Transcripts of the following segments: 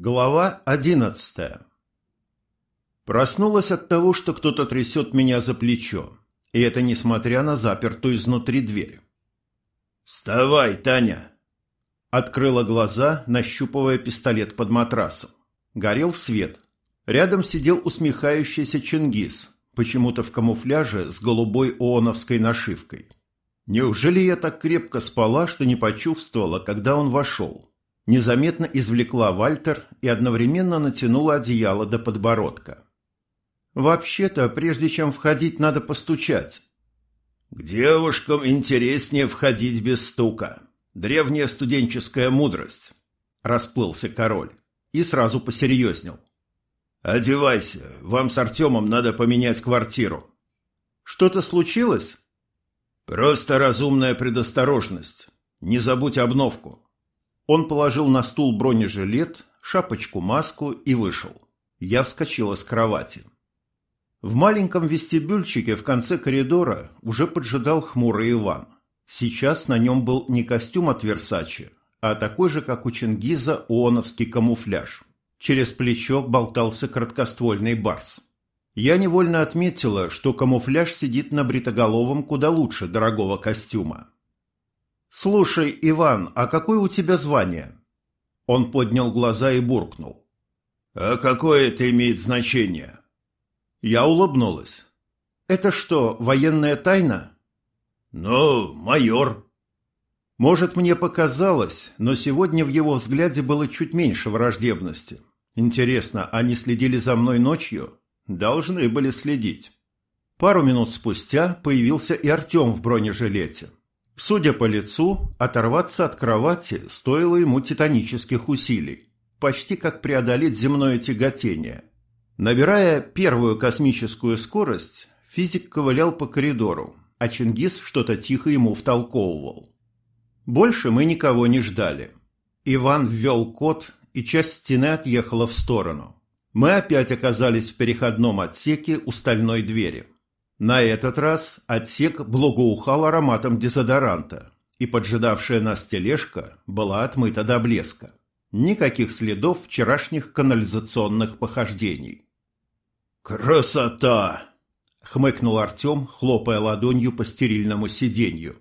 Глава одиннадцатая Проснулась от того, что кто-то трясет меня за плечо, и это несмотря на запертую изнутри дверь. «Вставай, Таня!» Открыла глаза, нащупывая пистолет под матрасом. Горел свет. Рядом сидел усмехающийся Чингис, почему-то в камуфляже с голубой ооновской нашивкой. Неужели я так крепко спала, что не почувствовала, когда он вошел? Незаметно извлекла Вальтер и одновременно натянула одеяло до подбородка. «Вообще-то, прежде чем входить, надо постучать». «К девушкам интереснее входить без стука. Древняя студенческая мудрость», — расплылся король и сразу посерьезнел. «Одевайся, вам с Артемом надо поменять квартиру». «Что-то случилось?» «Просто разумная предосторожность. Не забудь обновку». Он положил на стул бронежилет, шапочку-маску и вышел. Я вскочила с кровати. В маленьком вестибюльчике в конце коридора уже поджидал хмурый Иван. Сейчас на нем был не костюм от Версачи, а такой же, как у Чингиза, ооновский камуфляж. Через плечо болтался краткоствольный барс. Я невольно отметила, что камуфляж сидит на бритоголовом куда лучше дорогого костюма. «Слушай, Иван, а какое у тебя звание?» Он поднял глаза и буркнул. «А какое это имеет значение?» Я улыбнулась. «Это что, военная тайна?» «Ну, майор». Может, мне показалось, но сегодня в его взгляде было чуть меньше враждебности. Интересно, они следили за мной ночью? Должны были следить. Пару минут спустя появился и Артем в бронежилете. Судя по лицу, оторваться от кровати стоило ему титанических усилий. Почти как преодолеть земное тяготение. Набирая первую космическую скорость, физик ковылял по коридору, а Чингис что-то тихо ему втолковывал. Больше мы никого не ждали. Иван ввел код, и часть стены отъехала в сторону мы опять оказались в переходном отсеке у стальной двери. На этот раз отсек благоухал ароматом дезодоранта, и поджидавшая нас тележка была отмыта до блеска. Никаких следов вчерашних канализационных похождений. «Красота!» — хмыкнул Артем, хлопая ладонью по стерильному сиденью.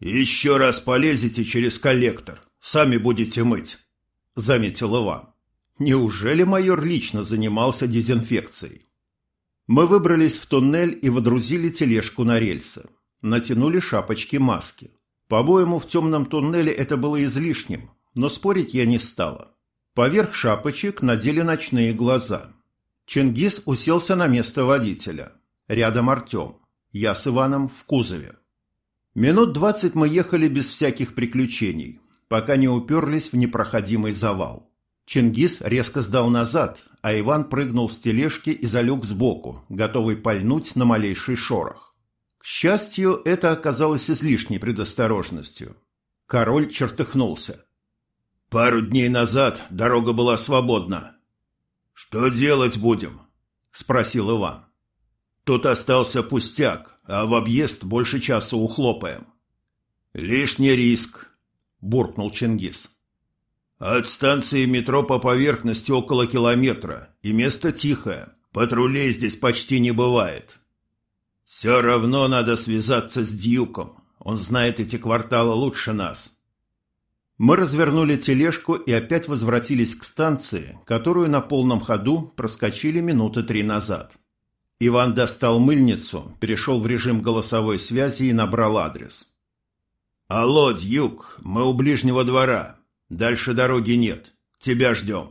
«Еще раз полезете через коллектор, сами будете мыть», — заметил Иван. Неужели майор лично занимался дезинфекцией? Мы выбрались в туннель и водрузили тележку на рельсы. Натянули шапочки-маски. По-моему, в темном туннеле это было излишним, но спорить я не стала. Поверх шапочек надели ночные глаза. Чингис уселся на место водителя. Рядом Артем. Я с Иваном в кузове. Минут двадцать мы ехали без всяких приключений, пока не уперлись в непроходимый завал. Чингис резко сдал назад, а Иван прыгнул с тележки и залег сбоку, готовый пальнуть на малейший шорох. К счастью, это оказалось излишней предосторожностью. Король чертыхнулся. «Пару дней назад дорога была свободна». «Что делать будем?» – спросил Иван. «Тут остался пустяк, а в объезд больше часа ухлопаем». «Лишний риск», – буркнул Чингис. От станции метро по поверхности около километра, и место тихое. Патрулей здесь почти не бывает. Все равно надо связаться с Дьюком. Он знает эти кварталы лучше нас. Мы развернули тележку и опять возвратились к станции, которую на полном ходу проскочили минуты три назад. Иван достал мыльницу, перешел в режим голосовой связи и набрал адрес. «Алло, Дьюк, мы у ближнего двора. Дальше дороги нет. Тебя ждем.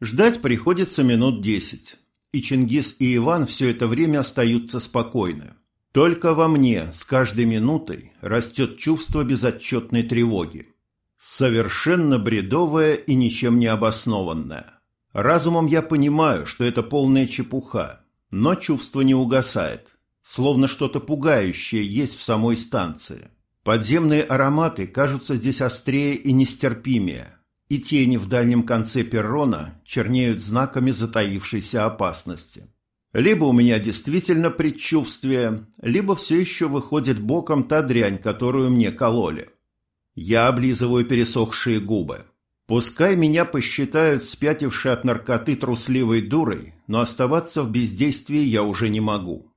Ждать приходится минут десять. И Чингис, и Иван все это время остаются спокойны. Только во мне с каждой минутой растет чувство безотчетной тревоги. Совершенно бредовое и ничем не обоснованное. Разумом я понимаю, что это полная чепуха, но чувство не угасает, словно что-то пугающее есть в самой станции. Подземные ароматы кажутся здесь острее и нестерпимее, и тени в дальнем конце перрона чернеют знаками затаившейся опасности. Либо у меня действительно предчувствие, либо все еще выходит боком та дрянь, которую мне кололи. Я облизываю пересохшие губы. Пускай меня посчитают спятившей от наркоты трусливой дурой, но оставаться в бездействии я уже не могу.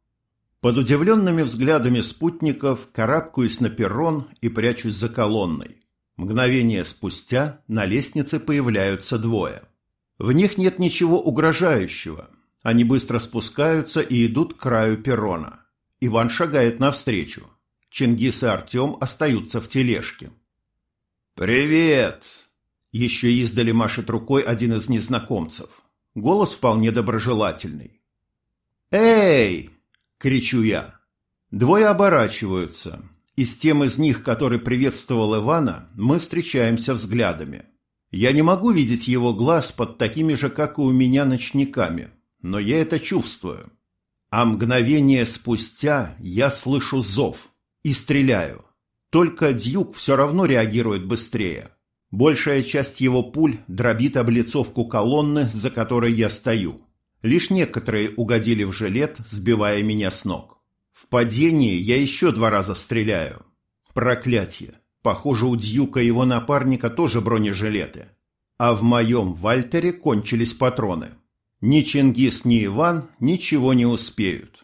Под удивленными взглядами спутников карабкаюсь на перрон и прячусь за колонной. Мгновение спустя на лестнице появляются двое. В них нет ничего угрожающего. Они быстро спускаются и идут к краю перрона. Иван шагает навстречу. Чингис и Артем остаются в тележке. «Привет!» Еще издали машет рукой один из незнакомцев. Голос вполне доброжелательный. «Эй!» — кричу я. Двое оборачиваются. И с тем из них, который приветствовал Ивана, мы встречаемся взглядами. Я не могу видеть его глаз под такими же, как и у меня, ночниками, но я это чувствую. А мгновение спустя я слышу зов и стреляю. Только Дьюк все равно реагирует быстрее. Большая часть его пуль дробит облицовку колонны, за которой я стою. Лишь некоторые угодили в жилет, сбивая меня с ног. В падении я еще два раза стреляю. Проклятие! Похоже, у Дьюка и его напарника тоже бронежилеты. А в моем Вальтере кончились патроны. Ни Чингис, ни Иван ничего не успеют.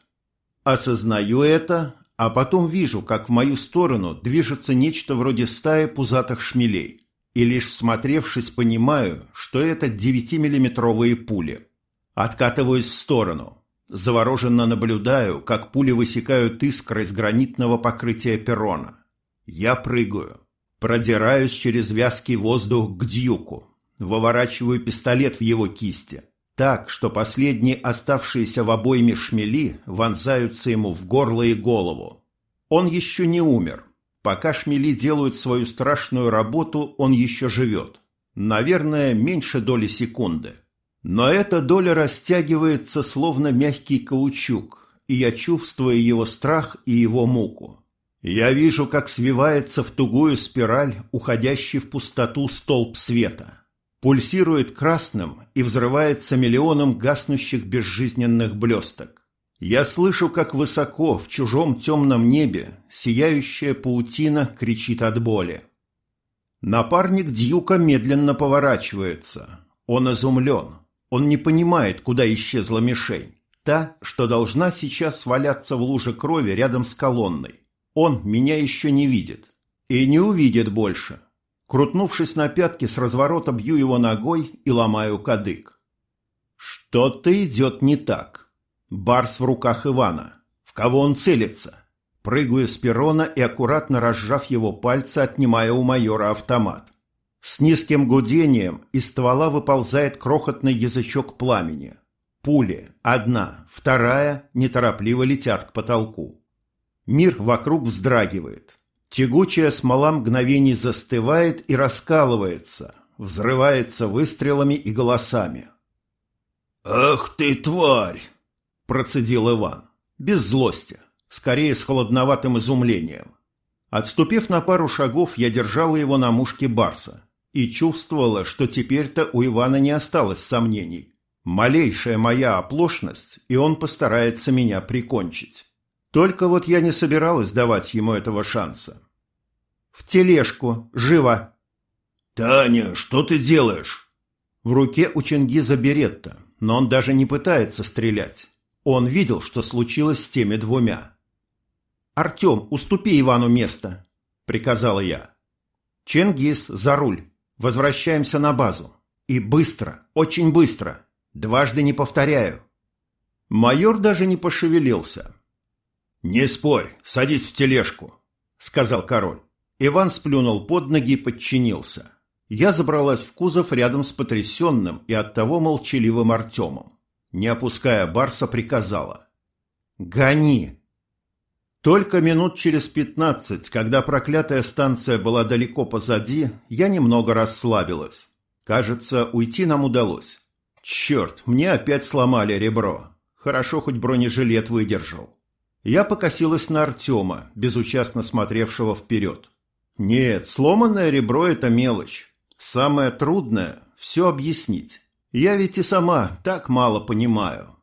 Осознаю это, а потом вижу, как в мою сторону движется нечто вроде стаи пузатых шмелей. И лишь всмотревшись, понимаю, что это 9-миллиметровые пули. Откатываюсь в сторону. Завороженно наблюдаю, как пули высекают искры из гранитного покрытия перрона. Я прыгаю. Продираюсь через вязкий воздух к дьюку. Выворачиваю пистолет в его кисти. Так, что последние оставшиеся в обойме шмели вонзаются ему в горло и голову. Он еще не умер. Пока шмели делают свою страшную работу, он еще живет. Наверное, меньше доли секунды. Но эта доля растягивается, словно мягкий каучук, и я чувствую его страх и его муку. Я вижу, как свивается в тугую спираль, уходящий в пустоту столб света. Пульсирует красным и взрывается миллионом гаснущих безжизненных блесток. Я слышу, как высоко, в чужом темном небе, сияющая паутина кричит от боли. Напарник Дьюка медленно поворачивается. Он изумлен. Он не понимает, куда исчезла мишень. Та, что должна сейчас валяться в луже крови рядом с колонной. Он меня еще не видит. И не увидит больше. Крутнувшись на пятки, с разворота бью его ногой и ломаю кадык. Что-то идет не так. Барс в руках Ивана. В кого он целится? Прыгаю с перрона и, аккуратно разжав его пальцы, отнимая у майора автомат. С низким гудением из ствола выползает крохотный язычок пламени. Пули, одна, вторая, неторопливо летят к потолку. Мир вокруг вздрагивает. Тягучая смола мгновений застывает и раскалывается, взрывается выстрелами и голосами. «Ах ты, тварь!» – процедил Иван. Без злости, скорее с холодноватым изумлением. Отступив на пару шагов, я держала его на мушке Барса и чувствовала, что теперь-то у Ивана не осталось сомнений. Малейшая моя оплошность, и он постарается меня прикончить. Только вот я не собиралась давать ему этого шанса. «В тележку! Живо!» «Таня, что ты делаешь?» В руке у Чингиза беретта, но он даже не пытается стрелять. Он видел, что случилось с теми двумя. «Артем, уступи Ивану место!» – приказала я. «Чингиз, за руль!» Возвращаемся на базу. И быстро, очень быстро. Дважды не повторяю. Майор даже не пошевелился. «Не спорь, садись в тележку», — сказал король. Иван сплюнул под ноги и подчинился. Я забралась в кузов рядом с потрясенным и оттого молчаливым Артемом. Не опуская Барса, приказала. «Гони!» Только минут через пятнадцать, когда проклятая станция была далеко позади, я немного расслабилась. Кажется, уйти нам удалось. Черт, мне опять сломали ребро. Хорошо, хоть бронежилет выдержал. Я покосилась на Артема, безучастно смотревшего вперед. Нет, сломанное ребро – это мелочь. Самое трудное – все объяснить. Я ведь и сама так мало понимаю.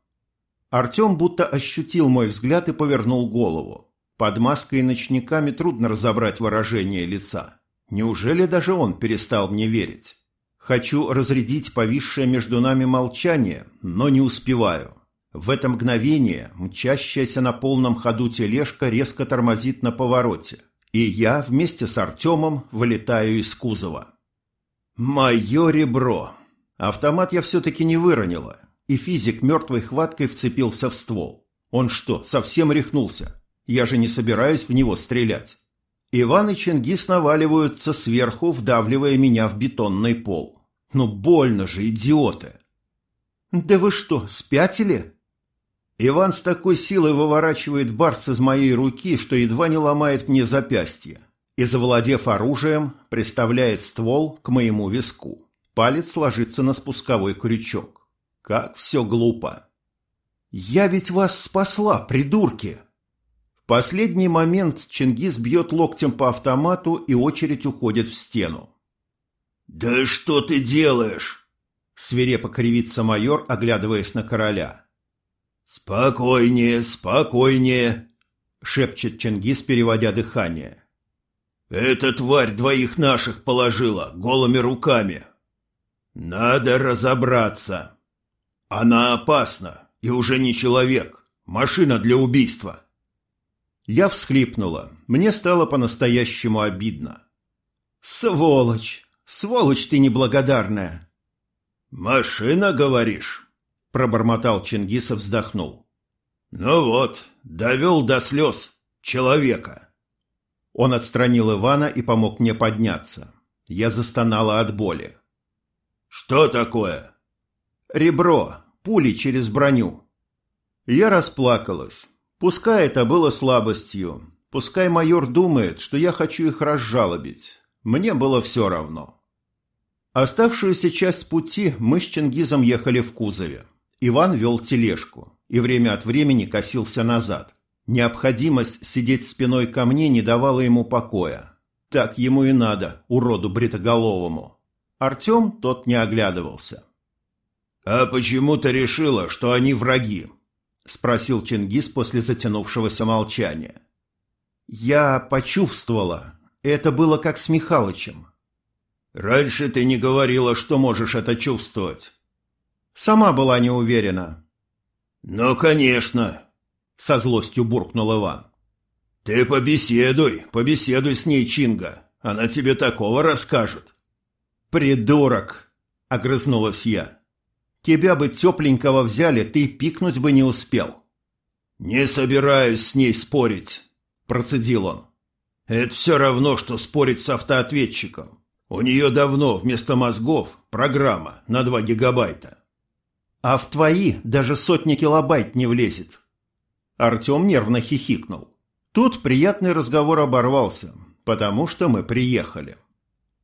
Артем будто ощутил мой взгляд и повернул голову. Под маской и ночниками трудно разобрать выражение лица. Неужели даже он перестал мне верить? Хочу разрядить повисшее между нами молчание, но не успеваю. В это мгновение мчащаяся на полном ходу тележка резко тормозит на повороте, и я вместе с Артемом вылетаю из кузова. Мое ребро! Автомат я все-таки не выронила, и физик мертвой хваткой вцепился в ствол. Он что, совсем рехнулся? Я же не собираюсь в него стрелять. Иван и Чингис наваливаются сверху, вдавливая меня в бетонный пол. Ну больно же, идиоты! «Да вы что, спятили?» Иван с такой силой выворачивает барс из моей руки, что едва не ломает мне запястье, и, завладев оружием, приставляет ствол к моему виску. Палец ложится на спусковой крючок. Как все глупо. «Я ведь вас спасла, придурки!» В последний момент Чингис бьет локтем по автомату, и очередь уходит в стену. «Да что ты делаешь?» Свирепо кривится майор, оглядываясь на короля. «Спокойнее, спокойнее!» — шепчет Чингис, переводя дыхание. «Эта тварь двоих наших положила голыми руками. Надо разобраться. Она опасна и уже не человек, машина для убийства». Я всхлипнула. Мне стало по-настоящему обидно. «Сволочь! Сволочь ты неблагодарная!» «Машина, говоришь?» — пробормотал Чингис и вздохнул. «Ну вот, довел до слез человека». Он отстранил Ивана и помог мне подняться. Я застонала от боли. «Что такое?» «Ребро, пули через броню». Я расплакалась. Пускай это было слабостью, пускай майор думает, что я хочу их разжалобить. Мне было все равно. Оставшуюся часть пути мы с Чингизом ехали в кузове. Иван вел тележку и время от времени косился назад. Необходимость сидеть спиной ко мне не давала ему покоя. Так ему и надо, уроду бритоголовому. Артем тот не оглядывался. «А почему ты решила, что они враги?» — спросил Чингис после затянувшегося молчания. «Я почувствовала. Это было как с Михалычем». «Раньше ты не говорила, что можешь это чувствовать». Сама была не уверена. «Ну, конечно!» — со злостью буркнул Иван. «Ты побеседуй, побеседуй с ней, Чинга. Она тебе такого расскажет». «Придурок!» — огрызнулась я. «Тебя бы тепленького взяли, ты пикнуть бы не успел». «Не собираюсь с ней спорить», — процедил он. «Это все равно, что спорить с автоответчиком. У нее давно вместо мозгов программа на 2 гигабайта. А в твои даже сотни килобайт не влезет. Артем нервно хихикнул. Тут приятный разговор оборвался, потому что мы приехали.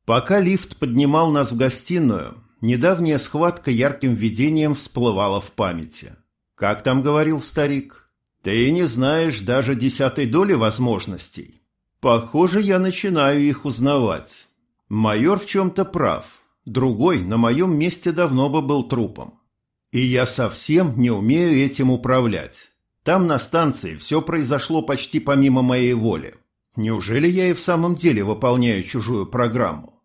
Пока лифт поднимал нас в гостиную, недавняя схватка ярким видением всплывала в памяти. Как там говорил старик? Ты не знаешь даже десятой доли возможностей. Похоже, я начинаю их узнавать. Майор в чем-то прав. Другой на моем месте давно бы был трупом. И я совсем не умею этим управлять. Там на станции все произошло почти помимо моей воли. Неужели я и в самом деле выполняю чужую программу?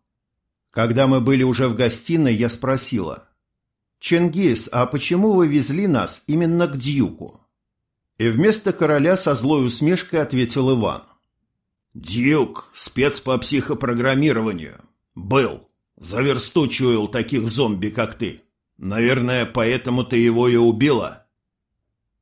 Когда мы были уже в гостиной, я спросила. «Чингис, а почему вы везли нас именно к Дьюку?» И вместо короля со злой усмешкой ответил Иван. «Дьюк – спец по психопрограммированию. Был. За версту чуял таких зомби, как ты. Наверное, поэтому ты его и убила.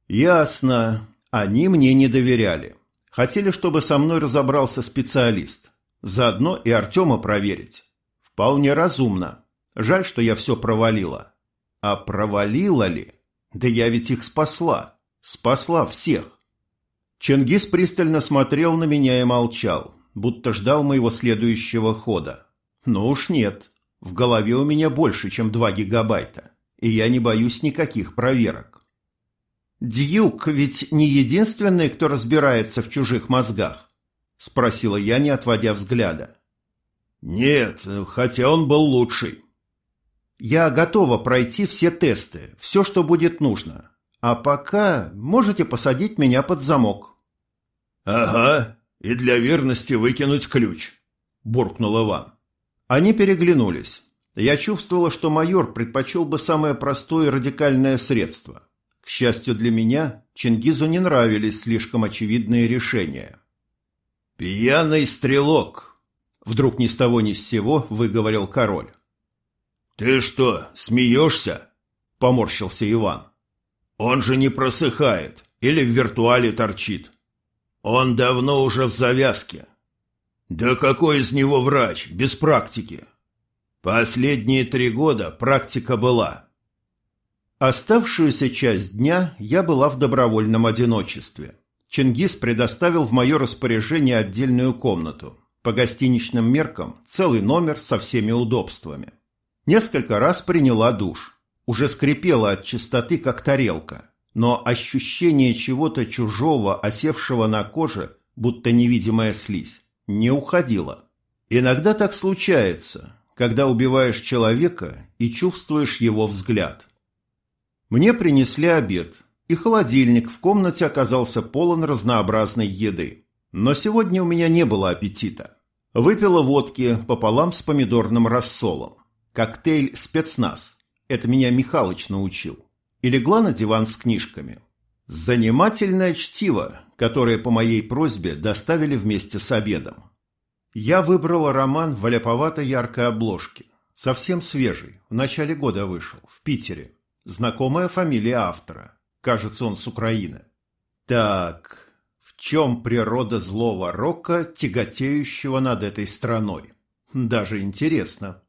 Ясно. Они мне не доверяли. Хотели, чтобы со мной разобрался специалист. Заодно и Артема проверить. Вполне разумно. Жаль, что я все провалила. А провалила ли? Да я ведь их спасла. Спасла всех. Чингис пристально смотрел на меня и молчал, будто ждал моего следующего хода. Ну уж нет. В голове у меня больше, чем 2 гигабайта, и я не боюсь никаких проверок. «Дьюк ведь не единственный, кто разбирается в чужих мозгах?» – спросила я, не отводя взгляда. «Нет, хотя он был лучший». «Я готова пройти все тесты, все, что будет нужно. А пока можете посадить меня под замок». «Ага, и для верности выкинуть ключ», – буркнул Иван. Они переглянулись. Я чувствовала, что майор предпочел бы самое простое и радикальное средство. К счастью для меня, Чингизу не нравились слишком очевидные решения. «Пьяный стрелок!» — вдруг ни с того ни с сего выговорил король. «Ты что, смеешься?» — поморщился Иван. «Он же не просыхает или в виртуале торчит. Он давно уже в завязке. Да какой из него врач, без практики? Последние три года практика была». Оставшуюся часть дня я была в добровольном одиночестве. Чингис предоставил в мое распоряжение отдельную комнату. По гостиничным меркам целый номер со всеми удобствами. Несколько раз приняла душ. Уже скрипела от чистоты, как тарелка. Но ощущение чего-то чужого, осевшего на коже, будто невидимая слизь, не уходило. Иногда так случается, когда убиваешь человека и чувствуешь его взгляд. Мне принесли обед, и холодильник в комнате оказался полон разнообразной еды. Но сегодня у меня не было аппетита. Выпила водки пополам с помидорным рассолом. Коктейль «Спецназ». Это меня Михалыч научил. И легла на диван с книжками. Занимательное чтиво, которое по моей просьбе доставили вместе с обедом. Я выбрала роман в ляповато-яркой обложке. Совсем свежий, в начале года вышел, в Питере. Знакомая фамилия автора. Кажется, он с Украины. Так, чем природа злого рока, тяготеющего над этой страной? Даже интересно.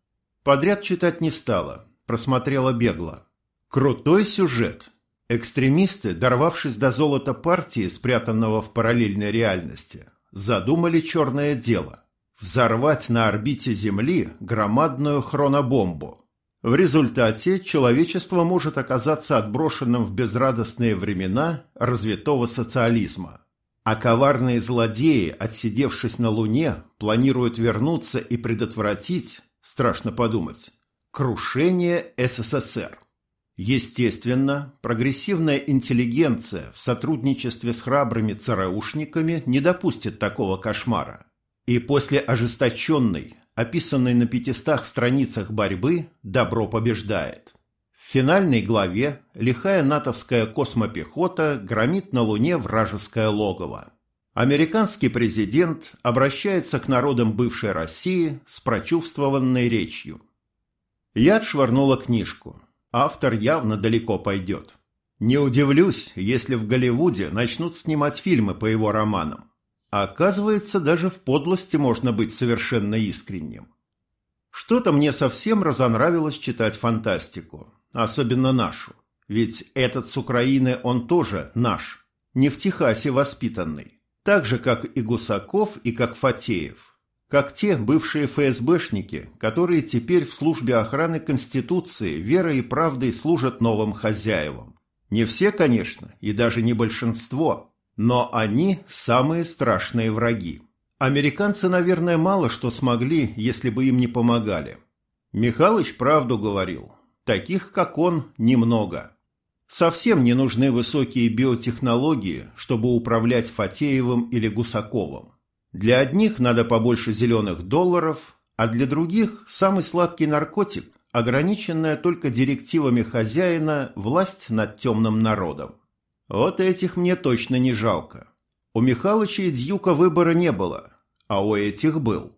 Подряд читать не стала, просмотрела бегло. Крутой сюжет. Экстремисты, дорвавшись до золота партии, спрятанного в параллельной реальности, задумали черное дело – взорвать на орбите Земли громадную хронобомбу – в результате человечество может оказаться отброшенным в безрадостные времена развитого социализма. А коварные злодеи, отсидевшись на Луне, планируют вернуться и предотвратить, страшно подумать, крушение СССР. Естественно, прогрессивная интеллигенция в сотрудничестве с храбрыми ЦРУшниками не допустит такого кошмара. И после ожесточенной, описанной на пятистах страницах борьбы, добро побеждает. В финальной главе лихая натовская космопехота громит на Луне вражеское логово. Американский президент обращается к народам бывшей России с прочувствованной речью. Я отшвырнула книжку. Автор явно далеко пойдет. Не удивлюсь, если в Голливуде начнут снимать фильмы по его романам. А оказывается, даже в подлости можно быть совершенно искренним. Что-то мне совсем разонравилось читать фантастику, особенно нашу. Ведь этот с Украины он тоже наш, не в Техасе воспитанный. Так же, как и Гусаков и как Фатеев. Как те бывшие ФСБшники, которые теперь в службе охраны Конституции верой и правдой служат новым хозяевам. Не все, конечно, и даже не большинство, но они самые страшные враги. Американцы, наверное, мало что смогли, если бы им не помогали. Михалыч правду говорил. Таких, как он, немного. Совсем не нужны высокие биотехнологии, чтобы управлять Фатеевым или Гусаковым. Для одних надо побольше зеленых долларов, а для других самый сладкий наркотик, ограниченная только директивами хозяина власть над темным народом. Вот этих мне точно не жалко. У Михалыча и Дьюка выбора не было, а у этих был.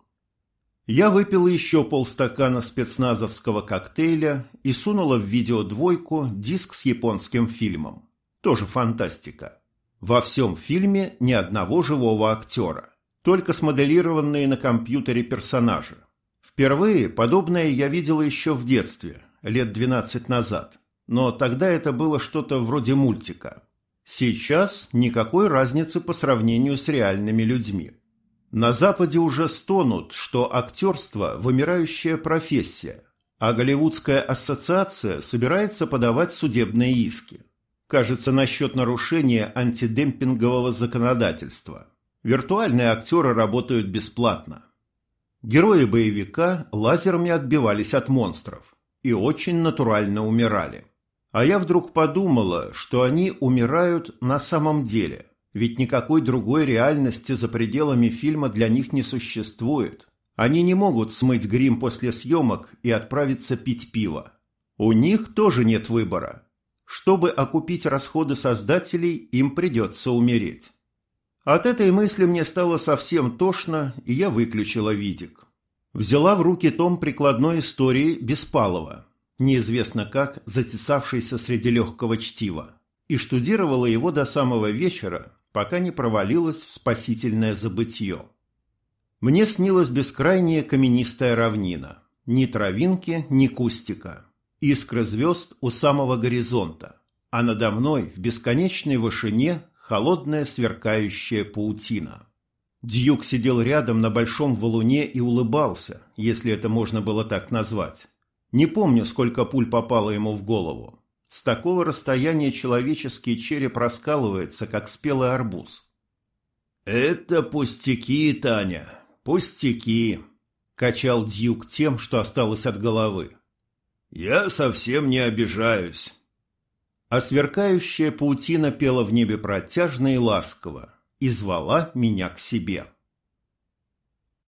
Я выпила еще полстакана спецназовского коктейля и сунула в видеодвойку диск с японским фильмом. Тоже фантастика. Во всем фильме ни одного живого актера, только смоделированные на компьютере персонажи. Впервые подобное я видела еще в детстве, лет 12 назад, но тогда это было что-то вроде мультика. Сейчас никакой разницы по сравнению с реальными людьми. На Западе уже стонут, что актерство – вымирающая профессия, а Голливудская ассоциация собирается подавать судебные иски. Кажется, насчет нарушения антидемпингового законодательства. Виртуальные актеры работают бесплатно. Герои боевика лазерами отбивались от монстров и очень натурально умирали. А я вдруг подумала, что они умирают на самом деле, ведь никакой другой реальности за пределами фильма для них не существует. Они не могут смыть грим после съемок и отправиться пить пиво. У них тоже нет выбора. Чтобы окупить расходы создателей, им придется умереть. От этой мысли мне стало совсем тошно, и я выключила видик. Взяла в руки том прикладной истории Беспалова, неизвестно как затесавшийся среди легкого чтива, и штудировала его до самого вечера, пока не провалилась в спасительное забытье. Мне снилась бескрайняя каменистая равнина. Ни травинки, ни кустика. Искры звезд у самого горизонта. А надо мной в бесконечной вышине холодная сверкающая паутина. Дьюк сидел рядом на большом валуне и улыбался, если это можно было так назвать. Не помню, сколько пуль попало ему в голову. С такого расстояния человеческий череп раскалывается, как спелый арбуз. «Это пустяки, Таня, пустяки», — качал Дьюк тем, что осталось от головы. «Я совсем не обижаюсь». А сверкающая паутина пела в небе протяжно и ласково и звала меня к себе.